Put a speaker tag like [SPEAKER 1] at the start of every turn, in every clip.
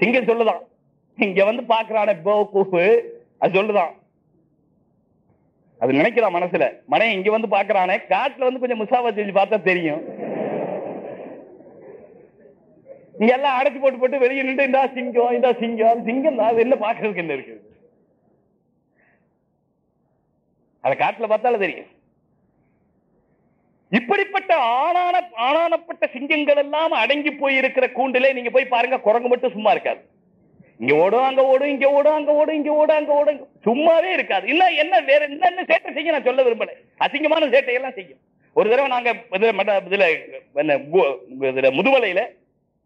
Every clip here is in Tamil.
[SPEAKER 1] சிங்கம் சொல்லுதான். இங்க வந்து பாக்குறான போ கூப்பு அது சொல்லுதான். அது நினைக்கிறான் மனசுல. மனை இங்க வந்து பாக்குறானே காட்டுல வந்து கொஞ்சம் முசாபா செஞ்சு பார்த்தா தெரியும். இங்க எல்லாம் அடைச்சு போட்டு போட்டு வெளியே நின்று இந்தா சிங்கம் இந்தா சிங்கம் சிங்கம் தான் அது என்ன பாக்குறதுக்கு என்ன இருக்குது? அதை காட்டுல பார்த்தாலும் தெரியும். இப்படிப்பட்ட ஆனான ஆனானப்பட்ட சிங்கங்கள் எல்லாம் அடங்கி போயிருக்கிற கூண்டிலே நீங்க போய் பாருங்க குரங்கு மட்டும் சும்மா இருக்காது. இங்க ஓடும் அங்க ஓடும் இங்க ஓடும் அங்க ஓடும் இங்க ஓடும் அங்க ஓடும். சும்மாவே இருக்காது. இல்ல என்ன வேற என்னென்ன சேட்டை செய்ய நான் சொல்ல விரும்பல. அசிங்கமான சேட்டையெல்லாம் செய்யும். ஒரு தடவை நாங்க இதுல மட்ட- இதுல என்ன, இதுல முதுமலையில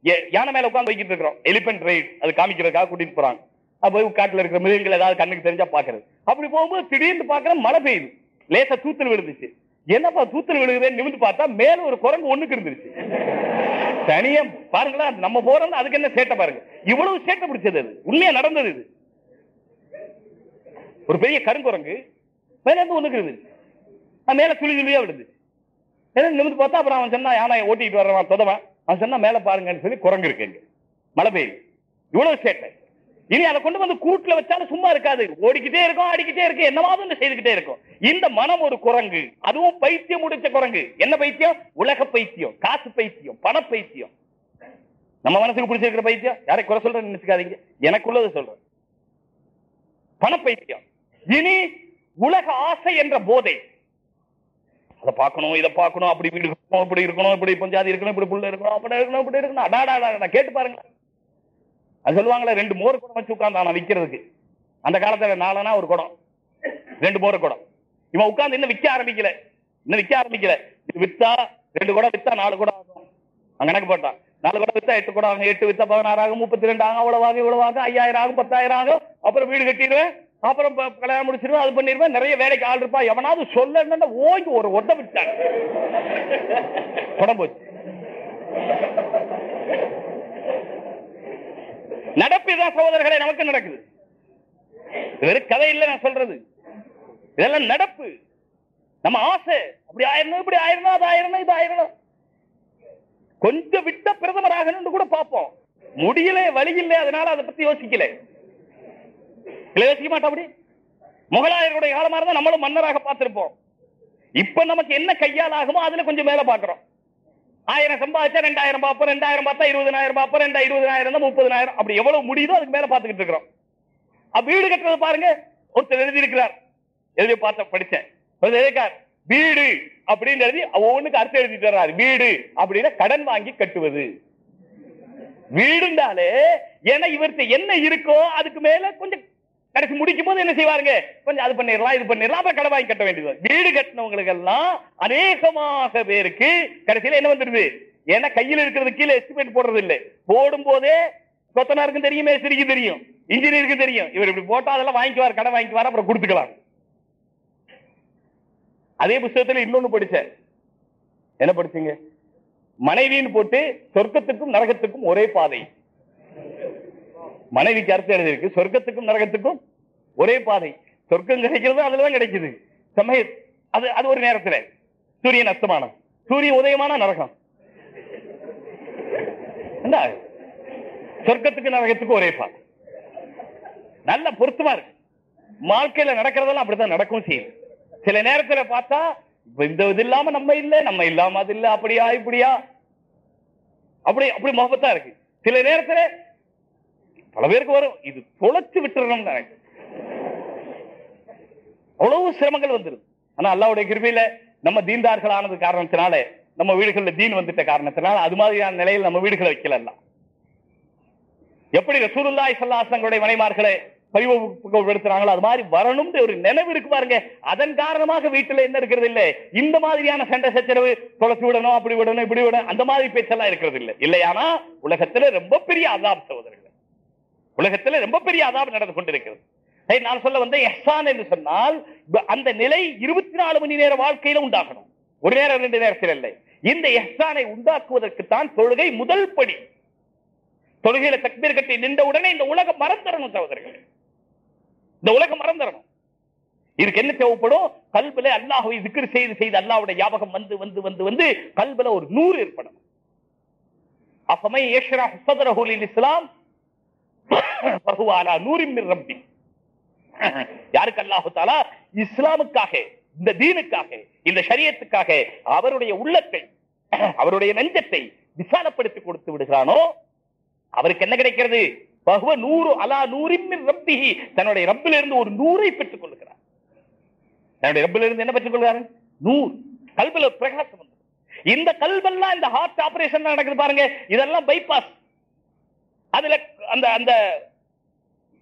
[SPEAKER 1] ஏ- யானை மேல உட்காந்து வைக்கிட்டு இருக்கிறோம். எலிபென்ட் ரைட் அது காமிக்கிறதுக்காக கூட்டிட்டு போறாங்க. அப்போ போய் காட்டுல இருக்கிற மிருகங்கள் ஏதாவது கண்ணுக்கு தெரிஞ்சா பாக்குறது அப்படி போகும்போது திடீர்னு பாக்குற மழை பெய்யுது. லேசா தூத்தல் விழுந்துச்சு. என்னப்பா தூத்துல விழுகுதுன்னு நிமிந்து பார்த்தா மேல ஒரு குரங்கு ஒண்ணுக்கு இருந்துருச்சு. தனியா பாருங்களேன் நம்ம போறோம் அதுக்கு என்ன சேட்டை பாருங்க. இவ்வளவு சேட்டை பிடிச்சது அது. உண்மையா நடந்தது இது. ஒரு பெரிய கருங்குரங்கு மேல இருந்து ஒண்ணுக்கு இருந்துச்சு அது மேல துளி துளியா விடுது ஏன்னா நிமிந்து பார்த்தா அப்புறம் அவன் சொன்னா யானை ஓட்டிட்டு வர்றவன் தொதவன் அவன் சொன்னா மேல பாருங்கன்னு சொல்லி குரங்கு இருக்கு இங்க. மழை பெய்யுது. இவ்வளவு சேட்டை. இனி அதை கொண்டு வந்து கூட்டுல வச்சாலும் சும்மா இருக்காது. ஓடிக்கிட்டே இருக்கும் ஆடிக்கிட்டே இருக்கு என்னவாவது ஒண்ணு செய்துகிட்டே இருக்கும். இந்த மனம் ஒரு குரங்கு. அதுவும் பைத்தியம் முடிச்ச குரங்கு. என்ன பைத்தியம்? உலக பைத்தியம் காசு பைத்தியம் பண பைத்தியம். நம்ம மனசுக்கு பிடிச்சிருக்கிற பைத்தியம்? யாரை குறை சொல்றேன்னு நினைச்சுக்காதீங்க. எனக்குள்ளது சொல்றேன். பண பைத்தியம். இனி உலக ஆசை என்ற போதை. அதை பார்க்கணும் இதை பார்க்கணும். அப்படி வீடு இருக்கணும் இப்படி இருக்கணும் இப்படி பஞ்சாதி இருக்கணும் இப்படி புள்ள இருக்கணும் அப்படி இருக்கணும் இப்படி இருக்கணும். அடாடா அடாடா கேட்டு பாருங்க அது சொல்லுவாங்களே ரெண்டு மோர் குடம் வச்சு உட்கார்ந்தான விக்கிறதுக்கு. அந்த காலத்துல நாலனா ஒரு குடம். ரெண்டு மோர் குடம். இவன் உட்கார்ந்து இன்னும் விற்க ஆரம்பிக்கல. இன்னும் விற்க ஆரம்பிக்கல. இது வித்தா ரெண்டு குடம் வித்தா நாலு குடம் ஆகும். அங்க கணக்கு போட்டான். நாலு குடம் வித்தா எட்டு குடம் ஆகும். எட்டு வித்தா பதினாறு ஆகும். முப்பத்தி ரெண்டு ஆகும். அவ்வளவாக ஆகும் இவ்வளவு ஆகும். ஐயாயிரம் ஆகும் பத்தாயிரம் ஆகும். அப்புறம் வீடு கட்டிடுவேன். அப்புறம் கல்யாணம் முடிச்சிருவேன் அது பண்ணிடுவேன். நிறைய வேலைக்கு ஆள் இருப்பா. எவனாவது சொல்ல ஓங்கி ஒரு ஒட்ட விட்டான். குடம் போச்சு நடப்பு இதான் சகோதரர்களே நமக்கு நடக்குது. வெறும் கதை இல்லை நான் சொல்றது. இதெல்லாம் நடப்பு. நம்ம ஆசை. அப்படி ஆயிரணும் இப்படி ஆயிரணும் அது ஆயிரணும் இது ஆயிரணும் கொஞ்சம் விட்ட பிரதமர் ஆகணும்னு கூட பார்ப்போம். முடியல வழி இல்லை அதனால அதை பத்தி யோசிக்கல. இல்ல யோசிக்க மாட்டோம் அப்படி? முகலாயருடைய காலமா இருந்தா நம்மளும் மன்னராக பார்த்திருப்போம். இப்ப நமக்கு என்ன கையால் ஆகுமோ அதுல கொஞ்சம் மேல பாக்குறோம் ஆயிரம் சம்பாதிச்சா ரெண்டாயிரம் பார்ப்போம் ரெண்டாயிரம் பார்த்தா இருபதாயிரம் பார்ப்போம் ரெண்டா இருபதாயிரம் தான் முப்பதாயிரம் அப்படி எவ்வளவு முடியுதோ அதுக்கு மேல பாத்துக்கிட்டு இருக்கிறோம். அப்ப வீடு கட்டுறது பாருங்க ஒருத்தர் எழுதி இருக்கிறார். எழுதி பார்த்த படிச்சேன் எழுதியிருக்கார் வீடு அப்படின்னு எழுதி ஒவ்வொன்றுக்கு அர்த்தம் எழுதிட்டு வர்றாரு. வீடு அப்படின்னா கடன் வாங்கி கட்டுவது. வீடுண்டாலே ஏன்னா இவருக்கு என்ன இருக்கோ அதுக்கு மேல கொஞ்சம் கடைசி முடிக்கும் போது என்ன செய்வாருங்க? கொஞ்சம் அது பண்ணிடலாம் இது பண்ணிடலாம் அப்புறம் கடை வாங்கி கட்ட வேண்டியது. வீடு கட்டினவங்களுக்கு எல்லாம் அநேகமாக பேருக்கு கடைசியில என்ன வந்துருது ஏன்னா கையில் இருக்கிறது கீழே எஸ்டிமேட் போடுறது இல்லை. போடும் போதே கொத்தனாருக்கும் தெரியும் மேஸ்திரிக்கு தெரியும் இன்ஜினியருக்கு தெரியும். இவர் இப்படி போட்டா அதெல்லாம் வாங்கிக்குவார் கடை வாங்கிக்குவார் அப்புறம் கொடுத்துக்கலாம். அதே புஸ்தகத்தில் இன்னொன்னு படிச்சேன் என்ன படிச்சீங்க? மனைவின்னு போட்டு சொர்க்கத்துக்கும் நரகத்துக்கும் ஒரே பாதை. மனைவிக்கு அர்த்தம் எழுதியிருக்கு. சொர்க்கத்துக்கும் நரகத்துக்கும் ஒரே பாதை. சொர்க்கம் கிடைக்கிறது அதுலதான் கிடைக்குது. சமய அது அது ஒரு நேரத்துல. சூரியன் அஸ்தமானம். சூரியன் உதயமான நரகம். சொர்க்கத்துக்கு நரகத்துக்கு ஒரே பாதை. நல்ல பொருத்தமா இருக்கு. வாழ்க்கையில நடக்கிறதெல்லாம் அப்படித்தான் நடக்கும் செய்யும் சில நேரத்துல பார்த்தா இந்த இது இல்லாம நம்ம இல்ல நம்ம இல்லாம அது இல்ல அப்படியா இப்படியா. அப்படி அப்படி முகப்பத்தா இருக்கு. சில நேரத்துல பல பேருக்கு வரும். இது தொலைச்சு விட்டுறணும் எனக்கு அவ்வளவு சிரமங்கள் வந்துருது ஆனா அல்லாவுடைய கிருபையில நம்ம தீன்தார்கள் ஆனது காரணத்தினால நம்ம வீடுகள்ல தீன் வந்துட்ட காரணத்தினால அது மாதிரியான நிலையில் நம்ம வீடுகளை வைக்கலாம் எப்படி ரசூலுல்லாய் சல்லாசங்களுடைய மனைமார்களை பரிவுபடுத்துறாங்களோ அது மாதிரி வரணும்னு ஒரு நினைவு இருக்கு பாருங்க. அதன் காரணமாக வீட்டுல என்ன இருக்கிறது இல்ல? இந்த மாதிரியான சண்டை சச்சரவு தொலைச்சு விடணும் அப்படி விடணும் இப்படி விடணும் அந்த மாதிரி பேச்செல்லாம் இருக்கிறது இல்ல. இல்லையானா உலகத்துல ரொம்ப பெரிய அதாப் சகோதரர்கள். உலகத்துல ரொம்ப பெரிய அதாவது நடந்து கொண்டிருக்கிறது. நான் சொல்ல வந்த எஹ்சான் என்று சொன்னால் அந்த நிலை இருபத்தி நாலு மணி நேர வாழ்க்கையில உண்டாகணும். ஒரு நேரம் ரெண்டு நேரத்தில் இல்லை. இந்த எஹ்சானை உண்டாக்குவதற்கு தான் தொழுகை முதல் படி. தொழுகையில தக்பீர் கட்டி நின்ற உடனே இந்த உலகம் மறந்துடணும் சகோதரர்கள். இந்த உலகம் மறந்துடணும். இதுக்கு என்ன தேவைப்படும்? கல்வில அல்லாஹை விக்கிர் செய்து செய்து அல்லாவுடைய ஞாபகம் வந்து வந்து வந்து வந்து கல்வில ஒரு நூறு ஏற்படும் அப்பமே ஏஷரா இஸ்லாம் பகுவாலா நூறின் ரப்பி. யாருக்கு இஸ்லாமுக்காக இந்த தீனுக்காக இந்த சரியத்துக்காக அவருடைய உள்ளத்தை அவருடைய நெஞ்சத்தை விசாலப்படுத்தி கொடுத்து விடுகிறானோ அவருக்கு என்ன கிடைக்கிறது? பகுவ நூறு அலா நூறின் ரப்பிஹி. தன்னுடைய ரப்பிலிருந்து ஒரு நூறை பெற்றுக் கொள்கிறார். தன்னுடைய ரப்பிலிருந்து என்ன பெற்றுக் கொள்கிறார்? நூறு. கல்வில பிரகாசம் இந்த கல்வெல்லாம் இந்த ஹார்ட் ஆபரேஷன் நடக்குது பாருங்க. இதெல்லாம் பைபாஸ் அதுல அந்த அந்த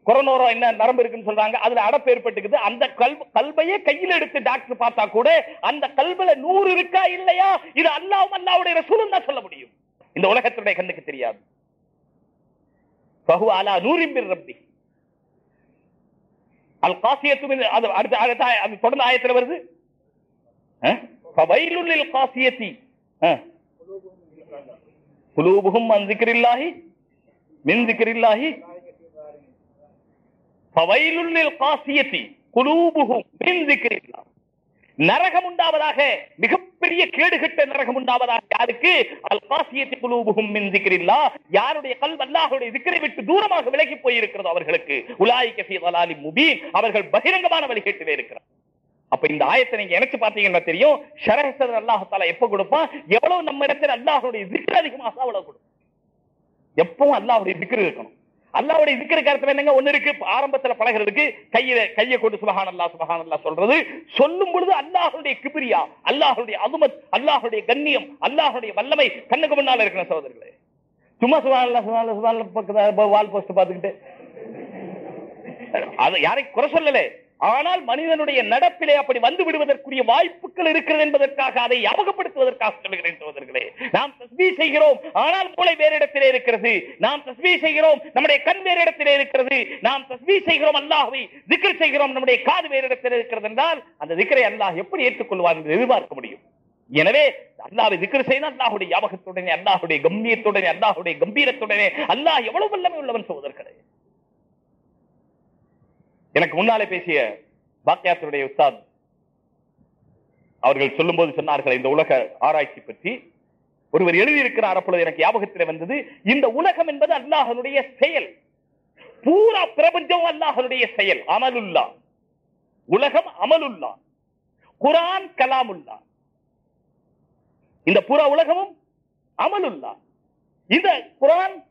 [SPEAKER 1] கொரோனோரோ என்ன நரம்பு இருக்குன்னு சொல்றாங்க அதுல அடப்பு ஏற்பட்டுக்குது. அந்த கல் கல்வையே கையில் எடுத்து டாக்டர் பார்த்தா கூட அந்த கல்வில நூறு இருக்கா இல்லையா? இது அல்லாவும் அல்லாவுடைய ரசூலும் தான் சொல்ல முடியும். இந்த உலகத்துடைய கண்ணுக்கு தெரியாது. பகு அலா நூறின் ரப்பி. அல் காசியத்து அது அடுத்த அது தொடர்ந்து ஆயத்துல வருது. காசியத்தி. குலூபுஹும் அன் மின்திக்கிரில்லாகி பவையிலுள்ளில் காசியத்தி குலூபுகும் நரகம் உண்டாவதாக மிகப்பெரிய கேடுகட்ட நரகம் உண்டாவதாக யாருக்கு? அல் காசியத்தை குலூபுகும் மின்திக்கிறில்லா யாருடைய கல் அல்லாஹுடைய திக்கரை விட்டு தூரமாக விலகி போயிருக்கிறது அவர்களுக்கு. உலாய் கஃபி வலாலி முபீன். அவர்கள் பகிரங்கமான வழிகேட்டிலே இருக்கிறார். அப்ப இந்த ஆயத்தை நீங்க எனக்கு பார்த்தீங்கன்னா தெரியும். ஷரஹசன் அல்லாஹால எப்ப கொடுப்பான்? எவ்வளவு நம்ம இடத்துல அல்லாஹுடைய திக்கர் அதிகமாக அவ்வளவு கொடுப்பான். எப்பவும் அல்லாவுடைய திக்ர் இருக்கணும். அல்லாவுடைய திக்கிற அர்த்தம் என்னங்க? ஒண்ணு இருக்கு. ஆரம்பத்துல பழகிறதுக்கு கையில கையை கொண்டு சுபஹான் அல்லாஹ் சுபஹான் அல்லாஹ் சொல்றது. சொல்லும் பொழுது அல்லாஹுடைய கிபிரியா அல்லாஹ்வுடைய அதுமத் அல்லாஹ்வுடைய கண்ணியம் அல்லாஹ்வுடைய வல்லமை கண்ணுக்கு முன்னால இருக்கிற சகோதரர்களே. சும்மா சுபான் அல்லாஹ் சுபான் வால் போஸ்ட் பாத்துக்கிட்டு அது யாரை குறை சொல்லலை. ஆனால் மனிதனுடைய நடப்பிலே அப்படி வந்து விடுவதற்குரிய வாய்ப்புகள் இருக்கிறது என்பதற்காக அதை ஞாபகப்படுத்துவதற்காக சொல்கிறேன் சகோதரர்களே. நாம் தஸ்பீ செய்கிறோம் ஆனால் மூளை வேறு இடத்திலே இருக்கிறது. நாம் தஸ்பீ செய்கிறோம் நம்முடைய கண் வேறு இடத்திலே இருக்கிறது. நாம் தஸ்பீ செய்கிறோம் அல்லாஹை திக்கர் செய்கிறோம் நம்முடைய காது வேறு இடத்திலே இருக்கிறது என்றால் அந்த திக்ரை அல்லாஹ் எப்படி ஏற்றுக்கொள்வார் என்று எதிர்பார்க்க முடியும். எனவே அல்லாவை திக்ரு செய்தால் அல்லாஹுடைய ஞாபகத்துடனே அல்லாஹுடைய கம்பீரத்துடனே அல்லாஹுடைய கம்பீரத்துடனே அல்லாஹ் எவ்வளவு வல்லமை உள்ளவன் சகோதரர்களே. எனக்கு முன்னாலே பேசிய பாக்கியாத்தருடைய உஸ்தாத் அவர்கள் சொல்லும் போது சொன்னார்கள் இந்த உலக ஆராய்ச்சி பற்றி. ஒருவர் எழுதியிருக்கிறார் அப்பொழுது எனக்கு ஞாபகத்தில் வந்தது இந்த உலகம் என்பது அல்லாஹனுடைய செயல். பூரா பிரபஞ்சம் அல்லாஹனுடைய செயல் அமலுல்லா. உலகம் அமலுல்லா. குரான் கலாமுல்லா. இந்த புற உலகமும் அமலுல்லா. இந்த குரான்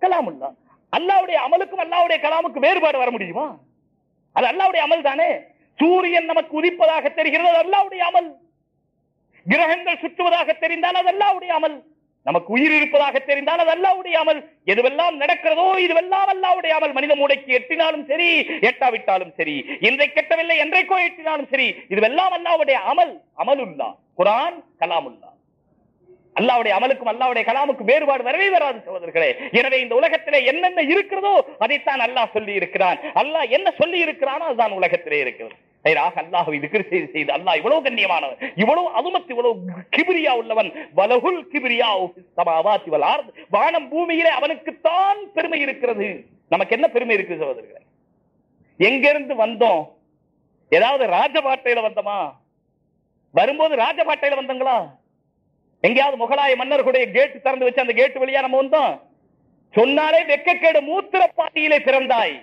[SPEAKER 1] கலாமுல்லா. அல்லாவுடைய அமலுக்கும் அல்லாவுடைய கலாமுக்கும் வேறுபாடு வர முடியுமா? அது அல்லாவுடைய அமல் தானே? சூரியன் நமக்கு உதிப்பதாக தெரிகிறது அது அல்லாவுடைய அமல். கிரகங்கள் சுற்றுவதாக தெரிந்தால் அது அல்லாவுடைய அமல். நமக்கு உயிர் இருப்பதாக தெரிந்தால் அது அல்லாவுடைய அமல். எதுவெல்லாம் நடக்கிறதோ இதுவெல்லாம் அல்லாவுடைய அமல். மனித மூடைக்கு எட்டினாலும் சரி எட்டாவிட்டாலும் சரி இன்றைக்கு எட்டவில்லை என்றைக்கோ எட்டினாலும் சரி இதுவெல்லாம் அல்லாவுடைய அமல். அமலுல்லா. குரான் கலாமுல்லா. அல்லாவுடைய அமலுக்கும் அல்லாவுடைய கலாமுக்கும் வேறுபாடு வரவே வராது சகோதரர்களே. எனவே இந்த உலகத்திலே என்னென்ன இருக்கிறதோ அதைத்தான் அல்லாஹ் சொல்லி இருக்கிறான் அல்லாஹ் என்ன சொல்லி இருக்கிறானோ அதுதான் உலகத்திலே இருக்கிறது. அல்லாஹ் செய்து செய்து அல்லாஹ் இவ்வளவு கண்ணியமானவன் இவ்வளவு அதுமத்து இவ்வளவு கிபிரியா உள்ளவன். வலகுல் கிபிரியா சமாவாத்தி வலார் வானம் பூமியிலே அவனுக்குத்தான் பெருமை இருக்கிறது. நமக்கு என்ன பெருமை இருக்குது சகோதரர்களே? எங்கிருந்து வந்தோம்? ஏதாவது ராஜபாட்டையில வந்தோமா? வரும்போது ராஜபாட்டையில வந்தங்களா? எங்கேயாவது முகலாய மன்னர்களுடைய கேட் திறந்து வச்சு அந்த கேட் வழியா நம்ம வந்தோம். சொன்னாலே வெக்கக்கேடு மூத்திரப்பாதையிலே பிறந்தாய்.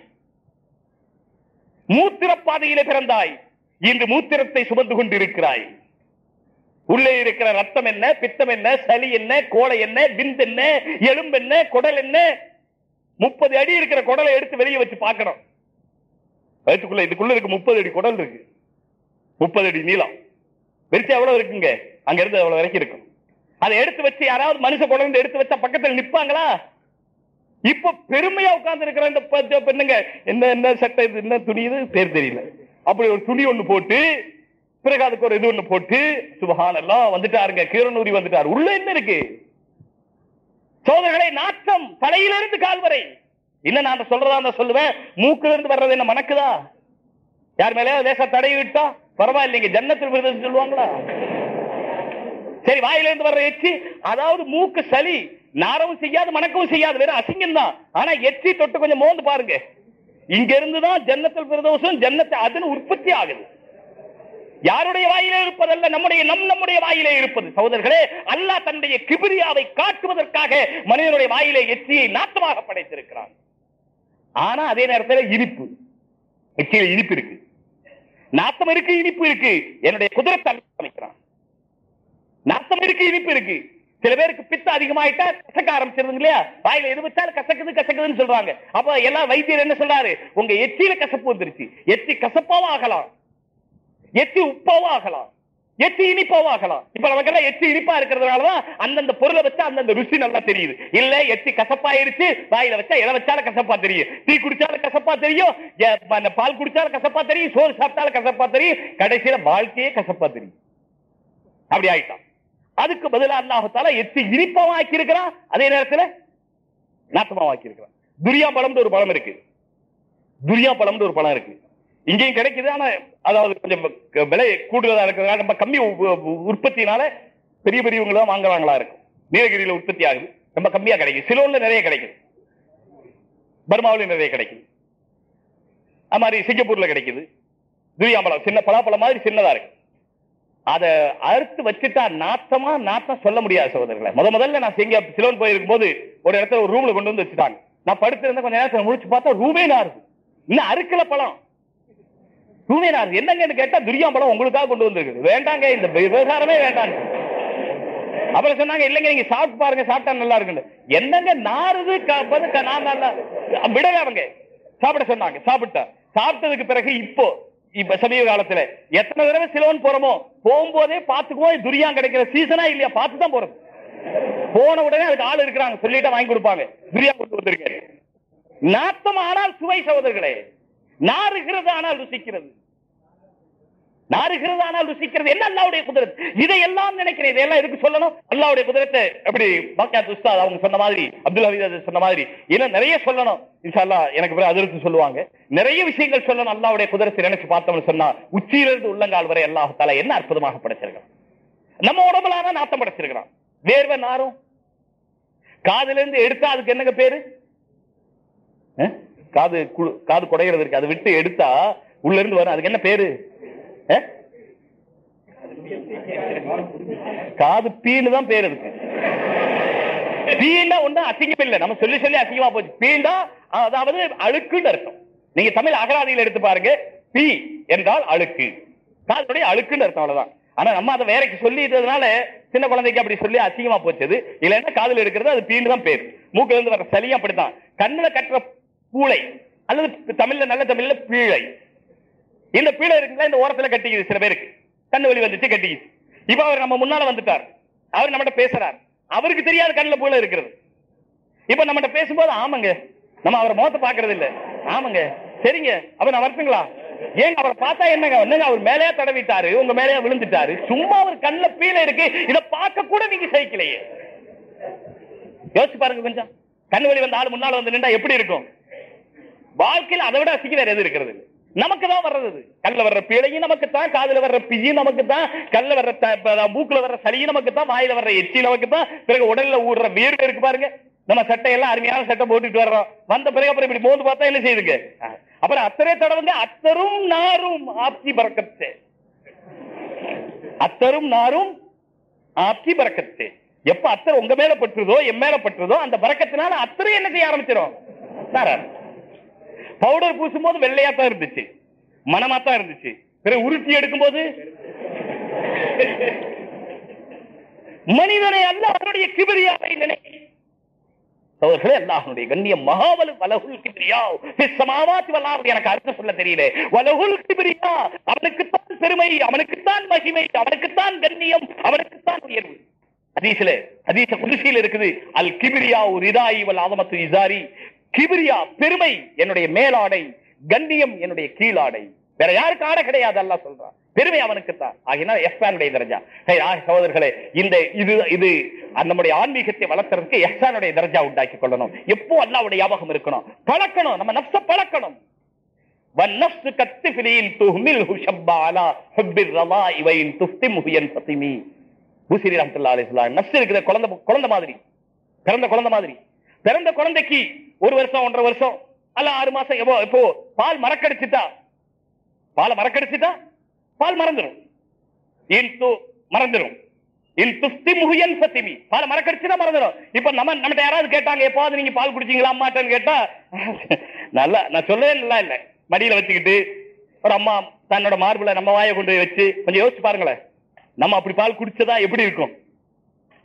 [SPEAKER 1] மூத்திரப்பாதையிலே பிறந்தாய். இன்று மூத்திரத்தை சுமந்து கொண்டிருக்கிறாய். உள்ளே இருக்கிற ரத்தம் என்ன பித்தம் என்ன சளி என்ன கோலை என்ன விந்து என்ன எலும்பு என்ன குடல் என்ன? முப்பது அடி இருக்கிற குடலை எடுத்து வெளியே வச்சு பார்க்கணும். வயிற்றுக்குள்ள இதுக்குள்ள இருக்கு முப்பது அடி குடல் இருக்கு. முப்பது அடி நீளம். பெருசா எவ்வளவு இருக்குங்க? அங்க இருந்து அவ்வளவு வரைக்கும் இருக்கும். அதை எடுத்து வச்சு யாராவது மனுஷ குழந்தை எடுத்து வச்சா பக்கத்துல நிப்பாங்களா? இப்ப பெருமையா உட்கார்ந்து இருக்கிற இந்த பெண்ணுங்க என்ன என்ன சட்டை இது என்ன துணி இது? பேர் தெரியல. அப்படி ஒரு துணி ஒண்ணு போட்டு பிறகு அதுக்கு ஒரு இது ஒண்ணு போட்டு சுபஹான் எல்லாம் வந்துட்டாருங்க. கீரனூரி வந்துட்டாரு. உள்ள என்ன இருக்கு? சோதர்களை நாட்டம் தலையிலிருந்து கால் வரை. இல்ல நான் சொல்றதா நான் சொல்லுவேன்? மூக்குல இருந்து வர்றது என்ன மணக்குதா? யார் மேலே லேசா தடவி விட்டா? பரவாயில்லைங்க ஜன்னத்தில் விருது சொல்லுவாங்களா? சரி வாயிலிருந்து வர்ற எச்சி அதாவது மூக்கு சளி நாரவும் செய்யாது மணக்கவும் செய்யாது வேற அசிங்கம் தான் ஆனா எச்சி தொட்டு கொஞ்சம் மோந்து பாருங்க. இங்க இருந்துதான் ஜன்னத்தில் பிரதோஷம் ஜன்னத்தை அதுன்னு உற்பத்தி ஆகுது. யாருடைய வாயிலே இருப்பதல்ல நம்முடைய நம் நம்முடைய வாயிலே இருப்பது. சகோதரர்களே அல்லாஹ் தன்னுடைய கிபிரியாவை காட்டுவதற்காக மனிதனுடைய வாயிலே எச்சியை நாட்டமாக படைத்திருக்கிறான். ஆனா அதே நேரத்துல இனிப்பு. எச்சியில இனிப்பு இருக்கு. நாத்தம் இருக்கு இனிப்பு இருக்கு. என்னுடைய குதிரத்தை அல்லாஹ் அமைக்கிறான். நாசம் இருக்கு இனிப்பு இருக்கு. சில பேருக்கு பித்தம் அதிகமாயிட்டா கசக்க ஆரம்பிச்சிருதுங்க இல்லையா? வாயில எது வச்சாலும் கசக்குது கசக்குதுன்னு சொல்றாங்க. அப்ப எல்லாம் வைத்தியர் என்ன சொல்றாரு? உங்க எச்சியில கசப்பு வந்துருச்சு. எச்சி கசப்பாவும் ஆகலாம். எச்சி உப்பாவும் ஆகலாம். எச்சி இனிப்பாவும் ஆகலாம். இப்ப நமக்கு எல்லாம் எச்சி இனிப்பா இருக்கிறதுனாலதான் அந்தந்த பொருளை வச்சா அந்தந்த ருசி நல்லா தெரியுது. இல்ல எச்சி கசப்பாயிருச்சு வாயில வச்சா எதை வச்சாலும் கசப்பா தெரியும். டீ குடிச்சாலும் கசப்பா தெரியும். பால் குடிச்சாலும் கசப்பா தெரியும். சோறு சாப்பிட்டாலும் கசப்பா தெரியும். கடைசியில வாழ்க்கையே கசப்பா தெரியும். அப்படி ஆயிட்டான். அதுக்கு பதிலாக அல்லாஹால எச்சி இனிப்பமாக்கி இருக்கிறான் அதே நேரத்துல நாட்டமாவும் ஆக்கி இருக்கிறான் துரியா பழம்னு ஒரு பழம் இருக்கு. துரியா பழம்னு ஒரு பழம் இருக்கு. இங்கேயும் கிடைக்குது ஆனா அதாவது கொஞ்சம் விலை கூடுதலா இருக்கிறதுனால ரொம்ப கம்மி உ- உற்பத்தினால பெரிய பெரியவங்க தான் வாங்குறாங்களா இருக்கும். நீலகிரியில உற்பத்தி ஆகுது ரொம்ப கம்மியா கிடைக்கும் சிலோன்ல நிறைய கிடைக்குது. பர்மாவில நிறைய கிடைக்குது. அது மாதிரி சிங்கப்பூர்ல கிடைக்குது. துரியாம்பழம் சின்ன பலாப்பழம் மாதிரி சின்னதா இருக்கு. அதை அறுத்து வச்சுட்டா நாத்தமா நாத்தம் சொல்ல முடியாது சகோதரர்களை. முத முதல்ல நான் சிங்க சிலோன் போயிருக்கும் போது ஒரு இடத்துல ஒரு ரூம்ல கொண்டு வந்து வச்சுட்டாங்க. நான் படுத்திருந்த கொஞ்ச நேரத்துல முடிச்சு பார்த்தா ரூமே நாருது இன்னும் அறுக்கல பழம். ரூமே நாருது என்னங்கன்னு கேட்டா துரியா பழம் உங்களுக்காக கொண்டு வந்திருக்கு வேண்டாங்க இந்த விவகாரமே வேண்டாங்க அப்புறம் சொன்னாங்க இல்லைங்க நீங்க சாப்பிட்டு பாருங்க சாப்பிட்டா நல்லா இருக்குன்னு. என்னங்க நாறுது? க- நான் நல்லா விடவே அவங்க சாப்பிட சொன்னாங்க சாப்பிட்டா சாப்பிட்டதுக்கு பிறகு இப்போ இப்ப சமீப காலத்துல. எத்தனை தடவை சிலோன் போறோமோ போகும்போதே பாத்துக்குவோம் துரியான் கிடைக்கிற சீசனா இல்லையா? பார்த்து தான் போன உடனே அதுக்கு ஆள் இருக்கிறாங்க. சொல்லிட்டு வாங்கி கொடுப்பாங்க. துரியா கொண்டு வந்திருக்காரு. நாத்தம் ஆனால் சுவை சகோதரர்களே நாறுகிறது ஆனால் ருசிக்கிறது. நாறுகிறது ஆனால் ருசிக்கிறது. என்ன அல்லாவுடைய குதிரத் இதையெல்லாம் நினைக்கிறேன். இதையெல்லாம் எதுக்கு சொல்லணும்? அல்லாவுடைய குதிரத்தை அப்படி பாக்கியாத் உஸ்தாத் அவங்க சொன்ன மாதிரி அப்துல் ஹமீத் சொன்ன மாதிரி இன்னும் நிறைய சொல்லணும். இன்ஷா எனக்கு பிறகு அதிர்த்து சொல்லுவாங்க. நிறைய விஷயங்கள் சொல்லணும். அல்லாவுடைய குதிரத்தை நினைச்சு பார்த்தோம்னு சொன்னா உச்சியிலிருந்து உள்ளங்கால் வரை அல்லாஹால என்ன அற்புதமாக படைச்சிருக்கிறான் நம்ம உடம்புலான தான் நாத்தம் படைச்சிருக்கிறான். வேர்வை நாரும். காதுல இருந்து எடுத்தா அதுக்கு என்னங்க பேரு? காது காது குடையிறது இருக்கு அதை விட்டு எடுத்தா உள்ள இருந்து வரும். அதுக்கு என்ன பேரு? காது பீன்னு தான் பேர் இருக்கு. பீண்டா ஒண்ணு அசிங்கம் இல்ல. நம்ம சொல்லி சொல்லி அசிங்கமா போச்சு. பீண்டா அதாவது அழுக்குன்னு அர்த்தம். நீங்க தமிழ் அகராதியில் எடுத்து பாருங்க. பி என்றால் அழுக்கு. காதுடைய அழுக்குன்னு அர்த்தம் அவ்வளவுதான். ஆனா நம்ம அதை வேறைக்கு சொல்லிட்டதுனால சின்ன குழந்தைக்கு அப்படி சொல்லி அசிங்கமா போச்சது. இல்லைன்னா காதுல எடுக்கிறது அது பீண்டு தான் பேர். மூக்குல இருந்து வர சளியும் அப்படித்தான். கண்ணுல கட்டுற பூளை அல்லது தமிழ்ல நல்ல தமிழ்ல பீழை. இந்த பீடை இருக்குங்களா? இந்த ஓரத்துல கட்டிக்குது சில பேருக்கு. கண்ணு வலி வந்துச்சு கட்டிக்குது. இப்ப அவர் நம்ம முன்னால வந்துட்டார். அவர் நம்மகிட்ட பேசுறார். அவருக்கு தெரியாத கண்ணுல போல இருக்கிறது. இப்ப நம்மகிட்ட பேசும்போது ஆமாங்க நம்ம அவரை முகத்தை பாக்குறது இல்ல ஆமாங்க சரிங்க அப்ப நான் வரட்டுங்களா? ஏங்க அவரை பார்த்தா என்னங்க? என்னங்க அவர் மேலேயே தடவிட்டாரு உங்க மேலேயே விழுந்துட்டாரு. சும்மா அவர் கண்ணுல பீல இருக்கு இதை பார்க்க கூட நீங்க சகிக்கலையே. யோசிச்சு பாருங்க கொஞ்சம். கண்ணு வலி வந்த ஆள் முன்னால வந்து நின்றா எப்படி இருக்கும்? வாழ்க்கையில் அதை விட அசிக்க வேற எது இருக்கிறது நமக்கு தான் வர்றது கல்ல வர்ற பிழையும் நமக்கு தான் காதுல வர்ற பியும் நமக்கு தான் கல்ல வர்ற மூக்குல வர்ற சளியும் நமக்கு தான் வாயில வர்ற எச்சி நமக்கு தான். பிறகு உடல்ல ஊடுற வேர்வை இருக்கு பாருங்க. நம்ம சட்டையெல்லாம் அருமையான சட்டை போட்டுட்டு வர்றோம். வந்த பிறகு அப்புறம் இப்படி மோந்து பார்த்தா என்ன செய்யுதுங்க? அப்புறம் அத்தரை தடவுங்க அத்தரும் நாரும் ஆப்தி பறக்கத்து. அத்தரும் நாரும் ஆப்தி பறக்கத்து. எப்ப அத்தர் உங்க மேல பட்டுறதோ என் மேல பட்டுறதோ அந்த பறக்கத்தினால அத்தரும் என்ன செய்ய ஆரம்பிச்சிடும் நாரார் பவுடர் பூசும் போது வெள்ளையா தான் இருந்துச்சு. மனமா தான் இருந்துச்சு. பிறகு உருட்டி எடுக்கும் போது மனிதனை அல்ல அவனுடைய கிபிரியாவை நினை அவர்களே அல்லாஹ்வுடைய கண்ணியம் மகாவலு வலகுல் கிபிரியா. சமாவாத்தி வல்லார் எனக்கு அர்த்தம் சொல்ல தெரியல. வலகுல் கிபிரியா அவனுக்குத்தான் பெருமை அவனுக்குத்தான் மகிமை அவனுக்குத்தான் கண்ணியம் அவனுக்குத்தான் உயர்வு. ஹதீஸ்ல ஹதீஸ குதிசியில் இருக்குது அல் கிபிரியா ஒரு இதாயி வல் ஆதமத்து இசாரி கிபிரியா பெருமை என்னுடைய மேலாடை கண்ணியம் என்னுடைய கீழாடை. வேற யாருக்கு ஆடை கிடையாது அல்ல சொல்றான். பெருமை அவனுக்கு தான் தர்ஜா. சகோதரர்களே இந்த இது இது நம்முடைய ஆன்மீகத்தை வளர்த்துறதுக்கு எஸ்பானுடைய தர்ஜா உண்டாக்கி கொள்ளணும். எப்போ அல்லாவுடைய ஞாபகம் இருக்கணும்? பழக்கணும். நம்ம நப்ச பழக்கணும். குழந்தை மாதிரி. பிறந்த குழந்தை மாதிரி. பிறந்த குழந்தைக்கு ஒரு வருஷம் ஒன்றரை வருஷம் அல்ல ஆறு மாசம் எப்போ இப்போ பால் மறக்கடிச்சுட்டா? பாலை மறக்கடிச்சுட்டா? பால் மறந்துடும். இன்து மறந்துடும். இன் துஸ்தி முகியன் சத்திமி. பால் மறக்கடிச்சுதான் மறந்துடும். இப்ப நம்ம நம்ம யாராவது கேட்டாங்க எப்பாவது நீங்க பால் குடிச்சீங்களா அம்மாட்டேன்னு கேட்டா நல்லா நான் சொல்லவே நல்லா இல்லை. மடியில வச்சுக்கிட்டு ஒரு அம்மா தன்னோட மார்பிள நம்ம வாயை கொண்டு போய் வச்சு கொஞ்சம் யோசிச்சு பாருங்களேன். நம்ம அப்படி பால் குடிச்சதா எப்படி இருக்கும்?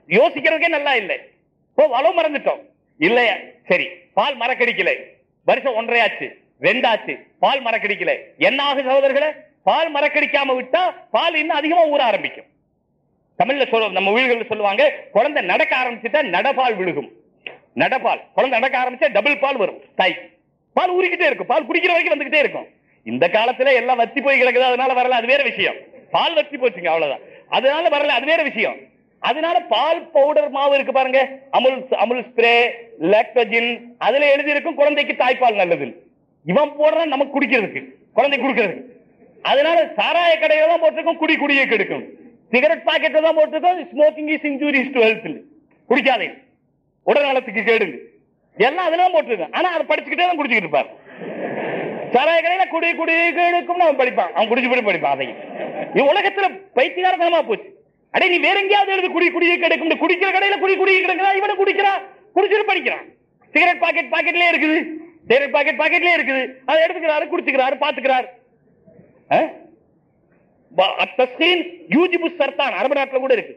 [SPEAKER 1] யோசிக்கிறதுக்கே நல்லா இல்லை. ஓ அளவு மறந்துட்டோம். இல்லையா? சரி. பால் மரக்கடிக்கல வருஷம் ஒன்றையாச்சு. ரெண்டாச்சு பால் மரக்கடிக்கல என்ன ஆகும் சகோதரர்களே? பால் மரக்கடிக்காம விட்டா பால் இன்னும் அதிகமா ஊற ஆரம்பிக்கும். தமிழ்ல சொல்ல நம்ம வீடுகள்ல சொல்லுவாங்க குழந்தை நடக்க ஆரம்பிச்சுட்டா நடபால் விழுகும். நடபால் குழந்தை நடக்க ஆரம்பிச்சா டபுள் பால் வரும். தாய் பால் ஊறிக்கிட்டே இருக்கும். பால் குடிக்கிற வரைக்கும் வந்துகிட்டே இருக்கும். இந்த காலத்துல எல்லாம் வத்தி போய் கிடக்குது அதனால வரல. அது வேற விஷயம். பால் வத்தி போச்சுங்க அவ்வளவுதான். அதனால வரல. அது வேற விஷயம். அதனால பால் பவுடர் மாவு இருக்கு பாருங்க. அமுல் அமுல் ஸ்ப்ரே லாக்டோஜின் அதுல எழுதி இருக்கும் குழந்தைக்கு தாய்ப்பால் நல்லது. இவன் போடுறான் நமக்கு குடிக்கிறதுக்கு. குழந்தை குடுக்கிறதுக்கு. அதனால சாராய கடையில தான் போட்டிருக்கோம் குடி குடியை கெடுக்கும். சிகரெட் பாக்கெட்ல தான் போட்டிருக்கோம் smoking is injurious to health குடிக்காதே. உடல் நலத்துக்கு கேடுங்க. எல்லாம் அதெல்லாம் போட்டிருக்கோம். ஆனா அதை படிச்சுக்கிட்டே தான் குடிச்சுக்கிட்டு இருப்பார். சாராய கடையில குடி குடி கெடுக்கும் அவன் படிப்பான். அவன் குடிச்சு போய் படிப்பான். அதையும். உலகத்துல பைத்தியகாரத்தனமா போச்சு. அடே நீ வேற எங்கேயாவது எழுது குடி குடியை கிடைக்கும் குடிக்கிற கடையில குடி குடியை கிடைக்கிறா இவனை குடிக்கிறான் குடிச்சிட்டு படிக்கிறான். சிகரெட் பாக்கெட் பாக்கெட்லயே இருக்குது. சிகரெட் பாக்கெட் பாக்கெட்லயே இருக்குது. அதை எடுத்துக்கிறாரு குடிச்சுக்கிறாரு பாத்துக்கிறாரு யூஜிபு சர்தான் அரபு நாட்டில் கூட இருக்கு.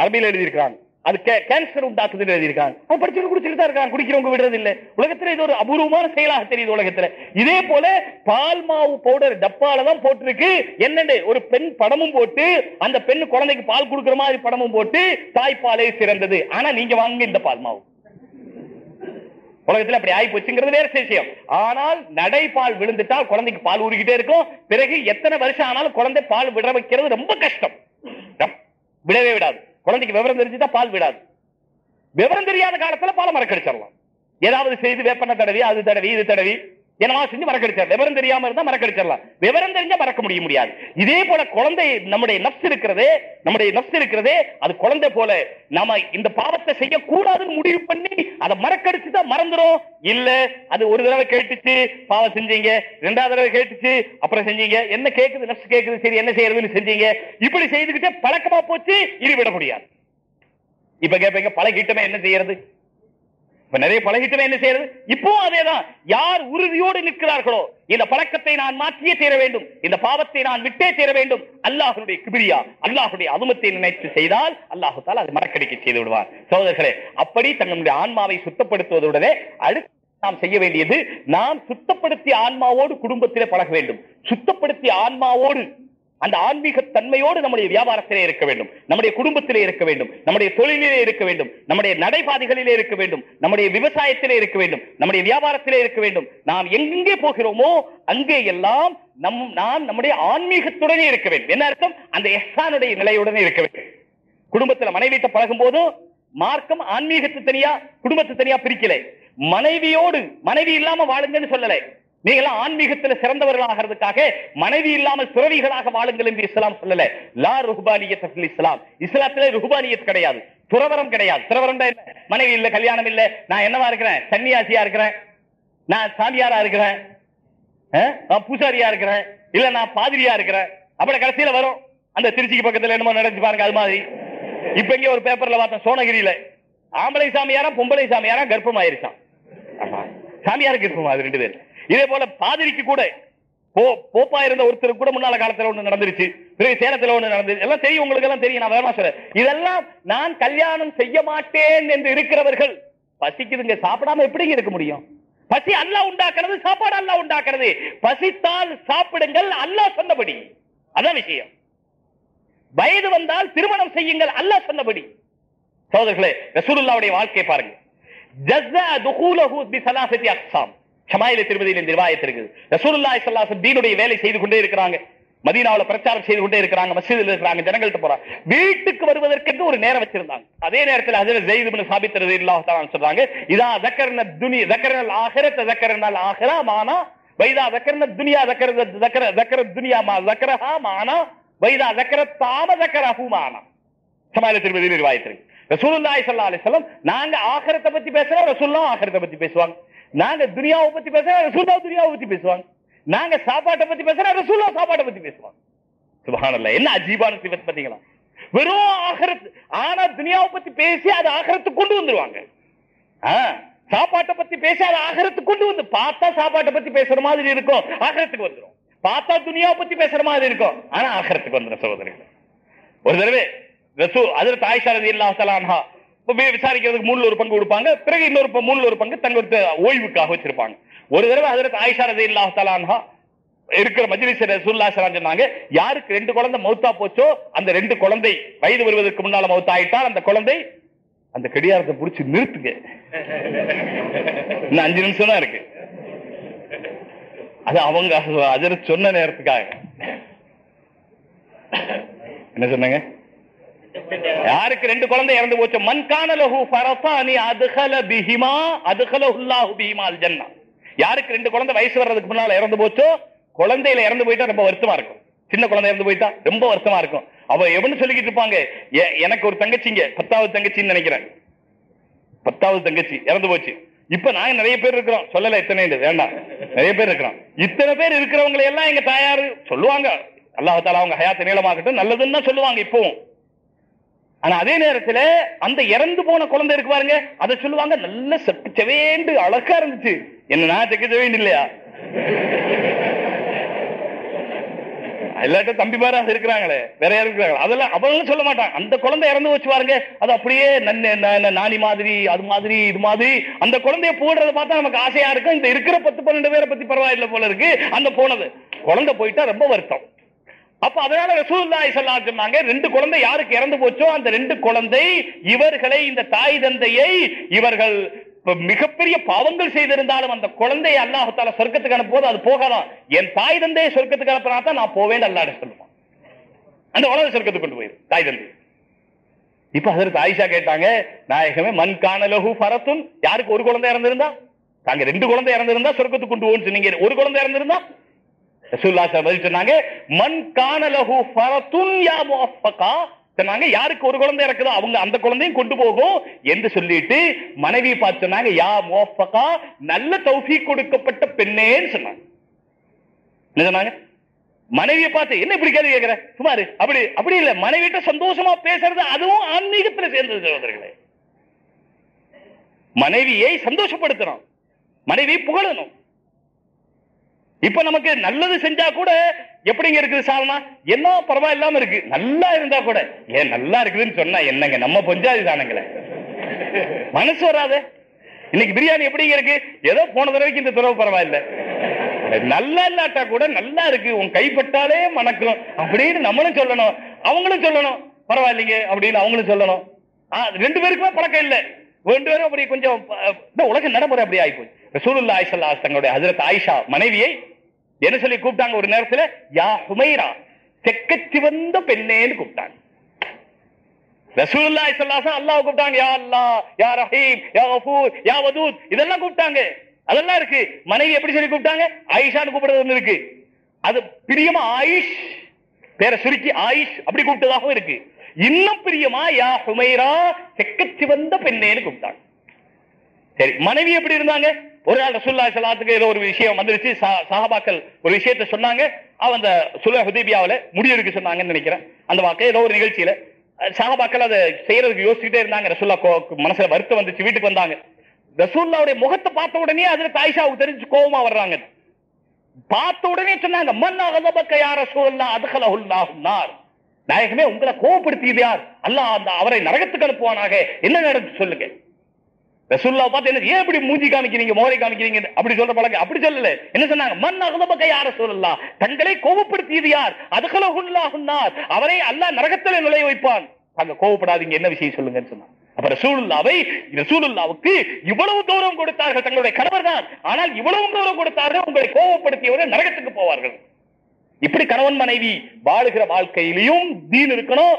[SPEAKER 1] அரபியில் எழுதியிருக்காங்க அது கேன்சர் உண்டாக்குதுன்னு எழுதியிருக்காங்க அது படிச்சுட்டு குடிச்சிட்டு தான் இருக்காங்க குடிக்கிறவங்க விடுறது இல்ல உலகத்துல இது ஒரு அபூர்வமான செயலாக தெரியுது உலகத்துல. இதே போல பால் மாவு பவுடர் டப்பால தான் போட்டிருக்கு. என்னண்டு? ஒரு பெண் படமும் போட்டு அந்த பெண் குழந்தைக்கு பால் கொடுக்கிற மாதிரி படமும் போட்டு தாய்ப்பாலே சிறந்தது. ஆனா நீங்க வாங்க இந்த பால் மாவு. உலகத்துல அப்படி ஆகி போச்சுங்கிறது வேற விஷயம். ஆனால் நடைபால் விழுந்துட்டால் குழந்தைக்கு பால் ஊறிக்கிட்டே இருக்கும். பிறகு எத்தனை வருஷம் ஆனாலும் குழந்தை பால் விட வைக்கிறது ரொம்ப கஷ்டம். விடவே விடாது. குழந்தைக்கு விவரம் தெரிஞ்சுதான் பால் விடாது விவரம் தெரியாத காலத்துல பாலை மறக்கடிச்சிடலாம். ஏதாவது செய்து வேப்பன தடவி அது தடவி இது தடவி என்னவா செஞ்சு மறக்கடிச்சார் விவரம் தெரியாம இருந்தா மறக்கடிச்சிடலாம். விவரம் தெரிஞ்சா மறக்க முடிய முடியாது. இதே போல குழந்தை நம்முடைய நப்ஸ் இருக்கிறது நம்முடைய நப்ஸ் இருக்கிறது அது குழந்தை போல நம்ம இந்த பாவத்தை செய்யக்கூடாதுன்னு முடிவு பண்ணி அதை மறக்கடிச்சுதான் மறந்துடும் இல்ல அது ஒரு தடவை கேட்டுச்சு பாவம் செஞ்சீங்க ரெண்டாவது தடவை கேட்டுச்சு அப்புறம் செஞ்சீங்க என்ன கேக்குது நப்ஸ் கேக்குது சரி என்ன செய்யறதுன்னு செஞ்சீங்க இப்படி செய்துகிட்டே பழக்கமா போச்சு இனி விட முடியாது. இப்ப கேட்பீங்க பழகிட்டமே என்ன செய்யறது? நிறைய பழகிட்டமே என்ன செய்யறது? இப்போ அதேதான். யார் உறுதியோடு நிற்கிறார்களோ இந்த பழக்கத்தை நான் மாற்றியே தீர வேண்டும். இந்த பாவத்தை நான் விட்டே தீர வேண்டும். அல்லாஹனுடைய கிபிரியா அல்லாஹுடைய அதுமத்தை நினைத்து செய்தால் அல்லாஹு அது மறக்கடிக்க செய்து விடுவார் சோதர்களே அப்படி தங்களுடைய ஆன்மாவை சுத்தப்படுத்துவதுடனே அடுத்து நாம் செய்ய வேண்டியது நாம் சுத்தப்படுத்திய ஆன்மாவோடு குடும்பத்திலே பழக வேண்டும். சுத்தப்படுத்திய ஆன்மாவோடு அந்த ஆன்மீக தன்மையோடு நம்முடைய வியாபாரத்திலே இருக்க வேண்டும். நம்முடைய குடும்பத்திலே இருக்க வேண்டும். நம்முடைய தொழிலிலே இருக்க வேண்டும். நம்முடைய நடைபாதைகளிலே இருக்க வேண்டும். நம்முடைய விவசாயத்திலே இருக்க வேண்டும். நம்முடைய வியாபாரத்திலே இருக்க வேண்டும். நாம் எங்கே போகிறோமோ அங்கே எல்லாம் நம் நாம் நம்முடைய ஆன்மீகத்துடனே இருக்க வேண்டும். என்ன அர்த்தம்? அந்த எஹானுடைய நிலையுடனே இருக்க வேண்டும். குடும்பத்துல மனைவிட்ட பழகும் போதும் மார்க்கம் ஆன்மீகத்து தனியா குடும்பத்து தனியா பிரிக்கலை. மனைவியோடு மனைவி இல்லாம வாழுங்கன்னு சொல்லலை. நீங்களாம் ஆன்மீகத்துல சிறந்தவர்களாகிறதுக்காக மனைவி இல்லாமல் துறவிகளாக வாழுங்கள் என்று இஸ்லாம் சொல்லல. லா ருஹ்பானியத் இஸ்லாம். இஸ்லாத்திலே ருஹ்பானியத் கிடையாது. துறவரம் கிடையாது. துறவரம் என்ன? மனைவி இல்ல கல்யாணம் இல்ல. நான் என்னவா இருக்கிறேன்? சன்னியாசியா இருக்கிறேன். நான் சாமியாரா இருக்கிறேன். நான் பூசாரியா இருக்கிறேன். இல்ல நான் பாதிரியா இருக்கிறேன். அப்புறம் கடைசியில வரும். அந்த திருச்சிக்கு பக்கத்துல என்னமோ நடந்து பாருங்க அது மாதிரி. இப்ப இங்க ஒரு பேப்பர்ல பார்த்தேன் சோனகிரியில. ஆம்பளை சாமியாரா பொம்பளை சாமியாரா கர்ப்பம் ஆயிருச்சான் ஆமா. சாமியாருக்கு இருக்கும் அது ரெண்டு பேரும் இதே போல பாதிரிக்கு கூட போ- போப்பா இருந்த ஒருத்தருக்கு கூட முன்னால காலத்துல ஒண்ணு நடந்துருச்சு. பிறகு சேலத்துல ஒண்ணு நடந்துச்சு எல்லாம் தெரியும் உங்களுக்கு எல்லாம் தெரியும். நான் வேணா சொல்றேன். இதெல்லாம் நான் கல்யாணம் செய்ய மாட்டேன் என்று இருக்கிறவர்கள் பசிக்குதுங்க சாப்பிடாம எப்படிங்க இருக்க முடியும்? பசி அல்லாஹ் உண்டாக்குறது சாப்பாடு அல்லா உண்டாக்குறது பசித்தால் சாப்பிடுங்கள் அல்லாஹ் சொன்னபடி. அதான் விஷயம். வயது வந்தால் திருமணம் செய்யுங்கள் அல்லாஹ் சொன்னபடி. சோதர்களே ரசூலுல்லாவுடைய வாழ்க்கை பாருங்க. ஜஸ்ஸா துகூலஹு பி சலாசதி அக்ஸாம். ஷமாயில திருமதியில் இந்த ரிவாயத் இருக்குது. ரசூலுல்லாஹி ஸல்லல்லாஹு தீனுடைய வேலை செய்து கொண்டே இருக்கிறாங்க. மதீனாவில் பிரச்சாரம் செய்து கொண்டே இருக்கிறாங்க. மசீதில் இருக்கிறாங்க. ஜனங்கள்ட்ட போறாங்க. வீட்டுக்கு வருவதற்கென்று ஒரு நேரம் வச்சிருந்தாங்க. அதே நேரத்தில் அதில் சொல்றாங்க துனியா தக்கர தக்கர துனியா மானா வைதா தக்கர தாம தக்கரஹு மானா. சமாயில திருமதியில் நிர்வாகத்திற்கு ரசூலுல்லாஹி நாங்க ஆகரத்தை பத்தி பேசுறோம் ரசூலுல்லாஹ் ஆகரத்தை பத்தி பேசுவாங்க. நாங்க துனியாவை பத்தி பேசுறா ரசூலுல்லாஹ் துனியாவை பத்தி பேசுவாங்க. நாங்க சாப்பாட்டை பத்தி பேசுறா ரசூலுல்லாஹ் சாப்பாட்டை பத்தி பேசுவாங்க. சுபஹானல்லாஹ் என்ன அஜீபான சிவத் பாத்தீங்களா வெறும் ஆகரத்து ஆனா துனியாவை பத்தி பேசி அதை ஆகரத்துக்கு கொண்டு வந்துருவாங்க. ஆ, சாப்பாட்டை பத்தி பேசி அதை ஆகரத்துக்கு கொண்டு வந்து பார்த்தா சாப்பாட்டை பத்தி பேசுற மாதிரி இருக்கும் ஆகரத்துக்கு வந்துடும் பார்த்தா துனியாவை பத்தி பேசுற மாதிரி இருக்கும் ஆனா ஆகரத்துக்கு வந்துடும் சகோதரர்கள் ஒரு தடவை ரசூ அதில் தாய்ஷா ரதி விசாரிக்கிறதுக்கு மூணுல ஒரு பங்கு கொடுப்பாங்க. பிறகு இன்னொரு மூணுல ஒரு பங்கு தங்களுக்கு ஓய்வுக்காக வச்சிருப்பாங்க. ஒரு தடவை அதில் ஆயிஷா ரதி இல்லா தலான்ஹா இருக்கிற மஜ்லிஸ் ரசூல்லா ஸல்லல்லாஹு சொன்னாங்க யாருக்கு ரெண்டு குழந்தை மௌத்தா போச்சோ அந்த ரெண்டு குழந்தை வயது வருவதற்கு முன்னால மௌத்தா ஆயிட்டால் அந்த குழந்தை அந்த கடியாரத்தை புடிச்சு நிறுத்துங்க. இன்னும் அஞ்சு நிமிஷம் தான் இருக்கு. அது அவங்க அதில் சொன்ன நேரத்துக்காக. என்ன சொன்னாங்க? யாருக்கு ரெண்டு குழந்தை இறந்து போச்சு மன் கான அதுகல பிஹிமா அதுகலஹுல்லாஹு பிஹிமா ஜன்னா யாருக்கு ரெண்டு குழந்தை வயசு வர்றதுக்கு முன்னால இறந்து போச்சோ? குழந்தையில இறந்து போயிட்டா ரொம்ப வருத்தமா இருக்கும். சின்ன குழந்தை இறந்து போயிட்டா ரொம்ப வருத்தமா இருக்கும். அவ எவனு சொல்லிக்கிட்டு இருப்பாங்க? எனக்கு ஒரு தங்கச்சிங்க பத்தாவது தங்கச்சின்னு நினைக்கிறேன். பத்தாவது தங்கச்சி இறந்து போச்சு. இப்ப நாங்க நிறைய பேர் இருக்கிறோம். சொல்லல இத்தனை இது, வேண்டாம். நிறைய பேர் இருக்கிறோம். இத்தனை பேர் இருக்கிறவங்களை எல்லாம் எங்க தாயாரு சொல்லுவாங்க. அல்லாஹால அவங்க ஹயாத்த நீளமாகட்டும் நல்லதுன்னு தான் சொல்லுவாங்க இப்பவும். ஆனா அதே நேரத்துல அந்த இறந்து போன குழந்தை இருக்கு பாருங்க அதை சொல்லுவாங்க நல்ல செப்பு செவேண்டு அழகா இருந்துச்சு. என்ன நான் செக்க செவேண்டு இல்லையா? எல்லாட்டும் தம்பி பாரு இருக்கிறாங்களே வேற யாரும் இருக்கிறாங்க அதெல்லாம் அவங்களும் சொல்ல மாட்டாங்க. அந்த குழந்தை இறந்து வச்சு பாருங்க அது அப்படியே நன்ன- நாணி நானி மாதிரி அது மாதிரி இது மாதிரி அந்த குழந்தைய போடுறத பார்த்தா நமக்கு ஆசையா இருக்கும். இந்த இருக்கிற பத்து பன்னெண்டு பேரை பத்தி பரவாயில்லை போல இருக்கு அந்த போனது. குழந்தை போயிட்டா ரொம்ப வருத்தம். அப்ப அதனால ரசூலுல்லாஹி ஸல்லல்லாஹு சொன்னாங்க ரெண்டு குழந்தை யாருக்கு இறந்து போச்சோ அந்த ரெண்டு குழந்தை இவர்களை இந்த தாய் தந்தையை இவர்கள் மிகப்பெரிய பாவங்கள் செய்திருந்தாலும் அந்த குழந்தையை அல்லாஹத்தால சொர்க்கத்துக்கு அனுப்புவது அது போகலாம் என் தாய் தந்தையை சொர்க்கத்துக்கு அனுப்பினா தான் நான் போவேன் அல்லாட சொல்லுவான். அந்த உலக சொர்க்கத்துக்கு கொண்டு போயிரு தாய் தந்தை. இப்ப அதற்கு ஆயிஷா கேட்டாங்க நாயகமே மண் காணலகு பரத்தும் யாருக்கு ஒரு குழந்தை இறந்திருந்தா? தாங்க ரெண்டு குழந்தை இறந்திருந்தா சொர்க்கத்துக்கு கொண்டு போன்னு சொன்னீங்க ஒரு குழந்தை இறந்திருந்தா? ரசூலுல்லாஹி ஸல்லல்லாஹு அலைஹி சொன்னாங்க மன் கான யா முஅஃபகா சொன்னாங்க யாருக்கு ஒரு குழந்தை இருக்குதோ அவங்க அந்த குழந்தையும் கொண்டு போகும் என்று சொல்லிட்டு மனைவி பார்த்து சொன்னாங்க யா முஅஃபகா நல்ல தௌஃபீக் கொடுக்கப்பட்ட பெண்ணேன்னு சொன்னாங்க. என்ன சொன்னாங்க? மனைவியை பார்த்து என்ன இப்படி கேள்வி கேட்கிற? சுமாரு அப்படி அப்படி இல்ல மனைவிட்ட சந்தோஷமா பேசுறது அதுவும் ஆன்மீகத்துல சேர்ந்தது சகோதரர்களே. மனைவியை சந்தோஷப்படுத்தணும். மனைவியை புகழணும். இப்ப நமக்கு நல்லது செஞ்சா கூட எப்படிங்க இருக்குது சாலனா? என்ன பரவாயில்லாம இருக்கு. நல்லா இருந்தா கூட. ஏன் நல்லா இருக்குதுன்னு சொன்னா என்னங்க? நம்ம பொஞ்சாதி தானுங்களே. மனசு வராது. இன்னைக்கு பிரியாணி எப்படிங்க இருக்கு? ஏதோ போன தடவைக்கு இந்த தடவை பரவாயில்ல. நல்லா இல்லாட்டா கூட நல்லா இருக்கு. உன் கைப்பட்டாலே மணக்கும். அப்படின்னு நம்மளும் சொல்லணும். அவங்களும் சொல்லணும். பரவாயில்லைங்க அப்படின்னு அவங்களும் சொல்லணும். ஆ, ரெண்டு பேருக்குமே பழக்கம் இல்லை. ரெண்டு பேரும் அப்படி கொஞ்சம் உலக நடைமுறை அப்படி ஆயிப்போச்சு. ரசூலுல்லாஹி ஆயிஷல்லா தங்களுடைய ஹஜரத் ஆயிஷா மனைவியை என்ன சொல்லி கூப்பிட்டாங்க ஒரு நேரத்துல? யா ஹுமைரா செக்க சிவந்த பெண்ணேன்னு கூப்பிட்டாங்க. ரசூலுல்லாஹி ஸல்லல்லாஹு அல்லாஹ் கூப்பிட்டாங்க யா அல்லாஹ் யா ரஹீம் யா கஃபூர் யா வதூத் இதெல்லாம் கூப்பிட்டாங்க. அதெல்லாம் இருக்கு. மனைவி எப்படி சொல்லி கூப்பிட்டாங்க? ஆயிஷான்னு கூப்பிடுறது ஒண்ணு இருக்கு. அது பிரியமா ஆயிஷ்? பேரை சுருக்கி ஆயிஷ் அப்படி கூப்பிட்டதாகவும் இருக்கு. இன்னும் பிரியமா யா ஹுமைரா செக்க சிவந்த பெண்ணேன்னு கூப்பிட்டாங்க. சரி மனைவி எப்படி இருந்தாங்க? ஒரு நாள் ரசூல்லா சலாத்துக்கு ஏதோ ஒரு விஷயம் வந்துருச்சு. சா- சஹாபாக்கள் ஒரு விஷயத்த சொன்னாங்க. அவ அந்த சுல ஹுதீபியாவில் முடிவெடுக்க சொன்னாங்கன்னு நினைக்கிறேன். அந்த வாக்கை ஏதோ ஒரு நிகழ்ச்சியில அஹ், சஹாபாக்கள் அதை செய்யறதுக்கு யோசிச்சுட்டே இருந்தாங்க. ரசூல்லா கோ- மனசுல வருத்தம் வந்துச்சு வீட்டுக்கு வந்தாங்க. ரசூல்லாவுடைய முகத்தை பார்த்த உடனே அதுல தாய்ஷாவுக்கு தெரிஞ்சு கோபமா வர்றாங்க. பார்த்த உடனே சொன்னாங்க மன் அகதபக்க யார சூழல்லா நாயகமே உங்களை கோபப்படுத்தியது யார்? அல்லாஹ் அந்த அவரை நரகத்துக்கு அனுப்புவானாக. என்ன நடந்து சொல்லுங்க. ரசூல்லா பார்த்து என்ன ஏன் இப்படி மூஞ்சி காமிக்கிறீங்க மோரை காமிக்கிறீங்க? அப்படி சொல்ற பழக்கம் அப்படி சொல்லல. என்ன சொன்னாங்க? மன் அகதபக்க யார சொல்லலாம் தங்களை கோபப்படுத்தியது யார்? அதுகலஹுல்லாஹுன்னார் அவரை அல்லாஹ் நரகத்தில் நுழைய வைப்பான். அங்க கோவப்படாதீங்க என்ன விஷயம் சொல்லுங்கன்னு சொன்னாங்க. அப்ப ரசூலுல்லாவை ரசூலுல்லாவுக்கு இவ்வளவு கௌரவம் கொடுத்தார்கள் தங்களுடைய கணவர் தான். ஆனால் இவ்வளவு கௌரவம் கொடுத்தார்கள் உங்களை கோவப்படுத்தியவர்கள் நரகத்துக்கு போவார்கள். இப்படி கணவன் மனைவி வாழுகிற வாழ்க்கையிலையும் தீன் இருக்கணும்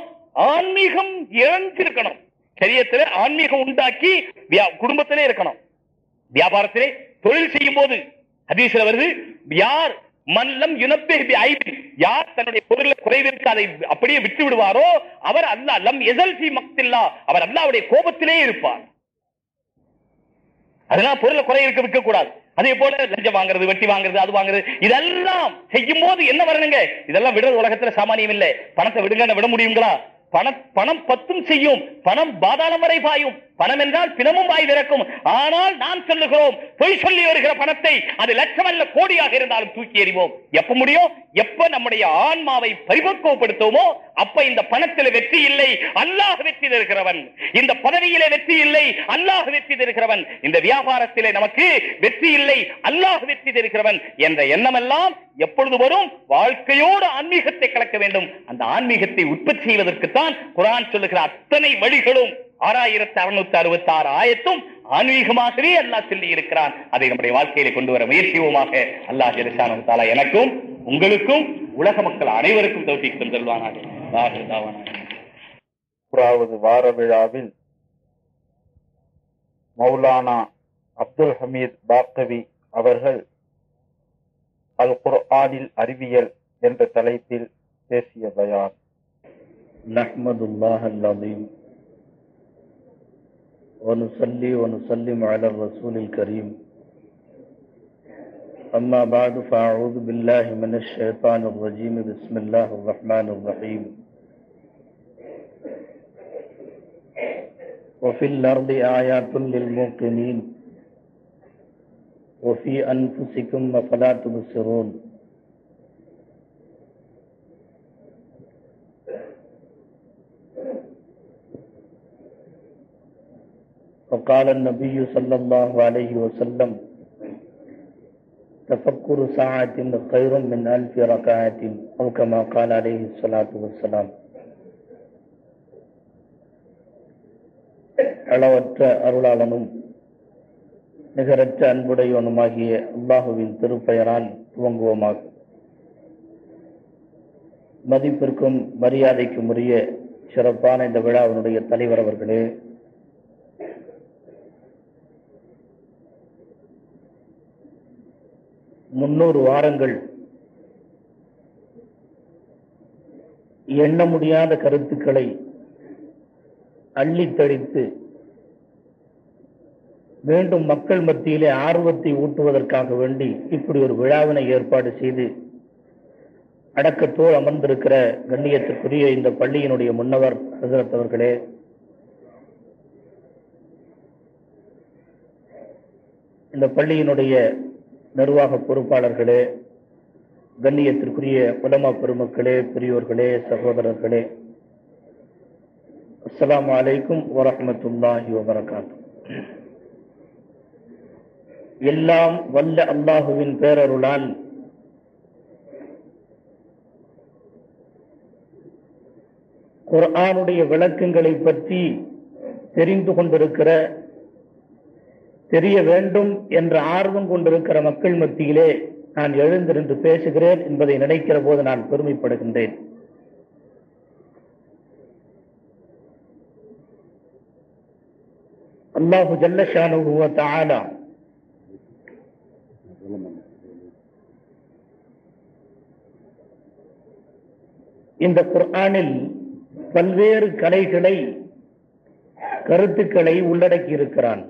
[SPEAKER 1] ஆன்மீகம் இழந்திருக்கணும். சரியத்திலே ஆன்மீகம் உண்டாக்கி வியா- குடும்பத்திலே இருக்கணும். வியாபாரத்திலே தொழில் செய்யும் போது ஹதீஸ்ல வருது யார் மல்லம் யுனப்பே ஐபி யார் தன்னுடைய பொருளை குறைவிற்கு அதை அப்படியே விட்டு விடுவாரோ அவர் அல்லா லம் எசல் மக்தில்லா அவர் அல்லாவுடைய கோபத்திலே இருப்பார். அதெல்லாம் பொருளை குறைவிற்கு விற்க கூடாது அதே போல லஞ்சம் வாங்குறது வெட்டி வாங்குறது அது வாங்குறது இதெல்லாம் செய்யும் போது என்ன வரணுங்க? இதெல்லாம் விடுறது உலகத்துல சாமானியம் இல்லை. பணத்தை விடுங்க விட முடியுங்களா? பணம் பணம் பத்தும் செய்யும். பணம் பாதாளம் வரை பாயும். பணம் என்றால் பிணமும் வாய் திறக்கும் ஆனால் நாம் சொல்லுகிறோம் பொய் சொல்லி வருகிற பணத்தை அது லட்சம் அல்ல கோடியாக இருந்தாலும் தூக்கி எறிவோம். எப்ப முடியும்? எப்ப நம்முடைய ஆன்மாவை பரிபக்குவப்படுத்துவோமோ அப்ப இந்த பணத்தில் வெற்றி இல்லை அல்லாஹ் வெற்றி தருகிறவன். இந்த பதவியிலே வெற்றி இல்லை அல்லாஹ் வெற்றி தருகிறவன். இந்த வியாபாரத்திலே நமக்கு வெற்றி இல்லை அல்லாஹ் வெற்றி தருகிறவன் என்ற எண்ணமெல்லாம் எப்பொழுது வரும்? வாழ்க்கையோடு ஆன்மீகத்தை கலக்க வேண்டும். அந்த ஆன்மீகத்தை உற்பத்தி செய்வதற்குத்தான் குரான் சொல்லுகிற அத்தனை வழிகளும் ஆறாயிரத்தி அறுநூத்தி அறுபத்தி ஆறு ஆயத்தும் ஆன்மீகமாகவே அல்லாஹ் சொல்லி இருக்கிறான் அதை நம்முடைய வாழ்க்கையில கொண்டு வர முயற்சியுமாக அல்லாஹ் ஜெலிசான தாலா எனக்கும் உங்களுக்கும் உலக மக்கள் அனைவருக்கும் தௌசிக்கும்
[SPEAKER 2] செல்வானாக. வார விழாவில் மௌலானா அப்துல் ஹமீத் பாக்கவி அவர்கள் அல் குர்ஆனில் அறிவியல் என்ற தலைப்பில் பேசிய பயான்.
[SPEAKER 3] நஹ்மதுல்லாஹ் அல்லதீன் ونصلي ونسلم على الرسول الكريم. أما بعد فأعوذ بالله من الشيطان الرجيم. بسم الله الرحمن الرحيم. وفي الأرض آيات للموقنين. وفي أنفسكم أفلا تبصرون. وقال النبي صلى الله عليه وسلم تفكر ساعة خير من ألف ركعة أو كما قال عليه الصلاة والسلام அளவற்ற அருளாளனும் நிகரற்ற அன்புடையவனுமாகிய அல்லாஹுவின் திருப்பெயரால் துவங்குவோமாக மதிப்பிற்கும் மரியாதைக்கும் உரிய சிறப்பான இந்த விழாவினுடைய தலைவர் அவர்களே முன்னூறு வாரங்கள். எண்ண முடியாத கருத்துக்களை அள்ளித்தடித்து மீண்டும் மக்கள் மத்தியிலே ஆர்வத்தை ஊட்டுவதற்காக வேண்டி இப்படி ஒரு விழாவினை ஏற்பாடு செய்து அடக்கத்தோடு அமர்ந்திருக்கிற கண்ணியத்திற்குரிய இந்த பள்ளியினுடைய முன்னவர் ஹசரத் அவர்களே இந்த பள்ளியினுடைய நிர்வாக பொறுப்பாளர்களே கண்ணியத்திற்குரிய உலமா பெருமக்களே பெரியோர்களே சகோதரர்களே அஸ்லாம் வலைக்கும் வரஹ்மத்துல்லாஹி வபரகாத்து. எல்லாம் வல்ல அல்லாஹுவின் பேரருளால் குர்ஆனுடைய விளக்கங்களை பற்றி தெரிந்து கொண்டிருக்கிற தெரிய வேண்டும் என்ற ஆர்வம் கொண்டிருக்கிற மக்கள் மத்தியிலே நான் எழுந்திருந்து பேசுகிறேன் என்பதை நினைக்கிற போது நான் பெருமைப்படுகின்றேன். அல்லாஹு ஜல்லஷானு இந்த குர்ஆனில் பல்வேறு கலைகளை கருத்துக்களை உள்ளடக்கி இருக்கிறான்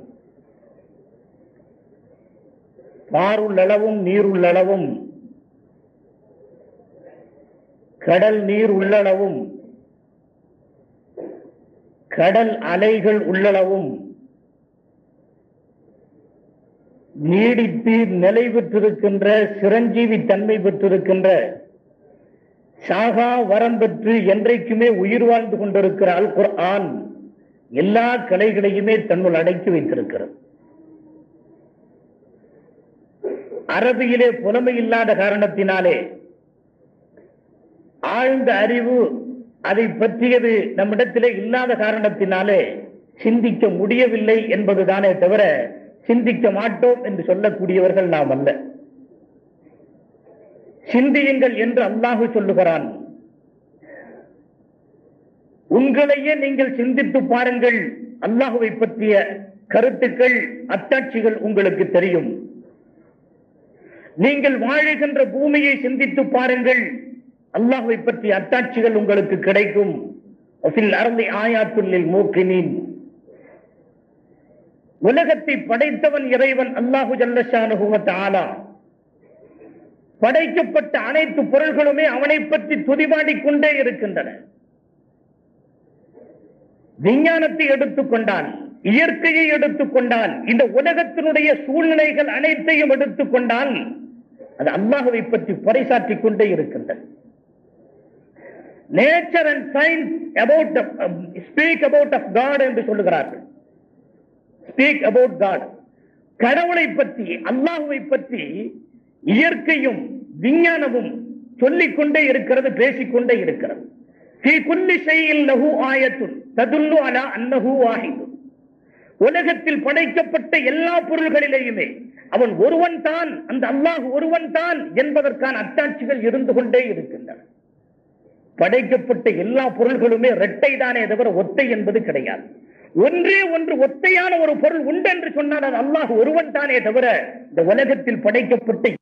[SPEAKER 3] பாருள்ளளவும் நீருள்ளளவும் கடல் நீர் உள்ளளவும். கடல் அலைகள் உள்ளளவும். நீடித்து நிலை பெற்றிருக்கின்ற சிரஞ்சீவி தன்மை பெற்றிருக்கின்ற சாகா வரம் பெற்று என்றைக்குமே உயிர் வாழ்ந்து கொண்டிருக்கிற அல் குர்ஆன். எல்லா கலைகளையுமே தன்னுள் அடக்கி வைத்திருக்கிறது. அரபியிலே புலமை இல்லாத காரணத்தினாலே ஆழ்ந்த அறிவு அதை பற்றியது நம்மிடத்திலே இல்லாத காரணத்தினாலே சிந்திக்க முடியவில்லை என்பதுதானே தவிர சிந்திக்க மாட்டோம் என்று சொல்லக்கூடியவர்கள் நாம் அல்ல. சிந்தியுங்கள் என்று அல்லாஹு சொல்லுகிறான். உங்களையே நீங்கள் சிந்தித்து பாருங்கள். அல்லாஹுவை பற்றிய கருத்துக்கள் அத்தாட்சிகள் உங்களுக்கு தெரியும். நீங்கள் வாழுகின்ற பூமியை சிந்தித்து பாருங்கள். அல்லாஹுவை பற்றி அத்தாட்சிகள் உங்களுக்கு கிடைக்கும். அருந்தை ஆயாத்துள்ளில் மூக்கினீன். உலகத்தை படைத்தவன் இறைவன் அல்லாஹு ஜல்லஷானுகுவத் ஆலா படைக்கப்பட்ட அனைத்து பொருள்களுமே அவனை பற்றி துதிபாடிக் கொண்டே இருக்கின்றன. விஞ்ஞானத்தை எடுத்துக்கொண்டான் இயற்கையை எடுத்துக்கொண்டான் இந்த உலகத்தினுடைய சூழ்நிலைகள் அனைத்தையும் எடுத்துக்கொண்டான் அது அல்லாஹுவை பற்றி பறைசாற்றிக் கொண்டே இருக்கின்றது. Nature and science about speak about of God என்று சொல்லுகிறார்கள். ஸ்பீக் அபவுட் காட் கடவுளை பற்றி அல்லாஹுவை பற்றி இயற்கையும் விஞ்ஞானமும் சொல்லிக் கொண்டே இருக்கிறது பேசிக்கொண்டே இருக்கிறது. உலகத்தில் படைக்கப்பட்ட எல்லா பொருள்களிலேயுமே அவன் ஒருவன் தான் அந்த அல்லாஹ் ஒருவன் தான் என்பதற்கான அத்தாட்சிகள் இருந்து கொண்டே இருக்கின்றன. படைக்கப்பட்ட எல்லா பொருள்களுமே இரட்டை தானே தவிர ஒத்தை என்பது கிடையாது. ஒன்றே ஒன்று ஒத்தையான ஒரு பொருள் உண்டு என்று சொன்னால் அது அல்லாஹ் ஒருவன் தானே தவிர இந்த உலகத்தில் படைக்கப்பட்ட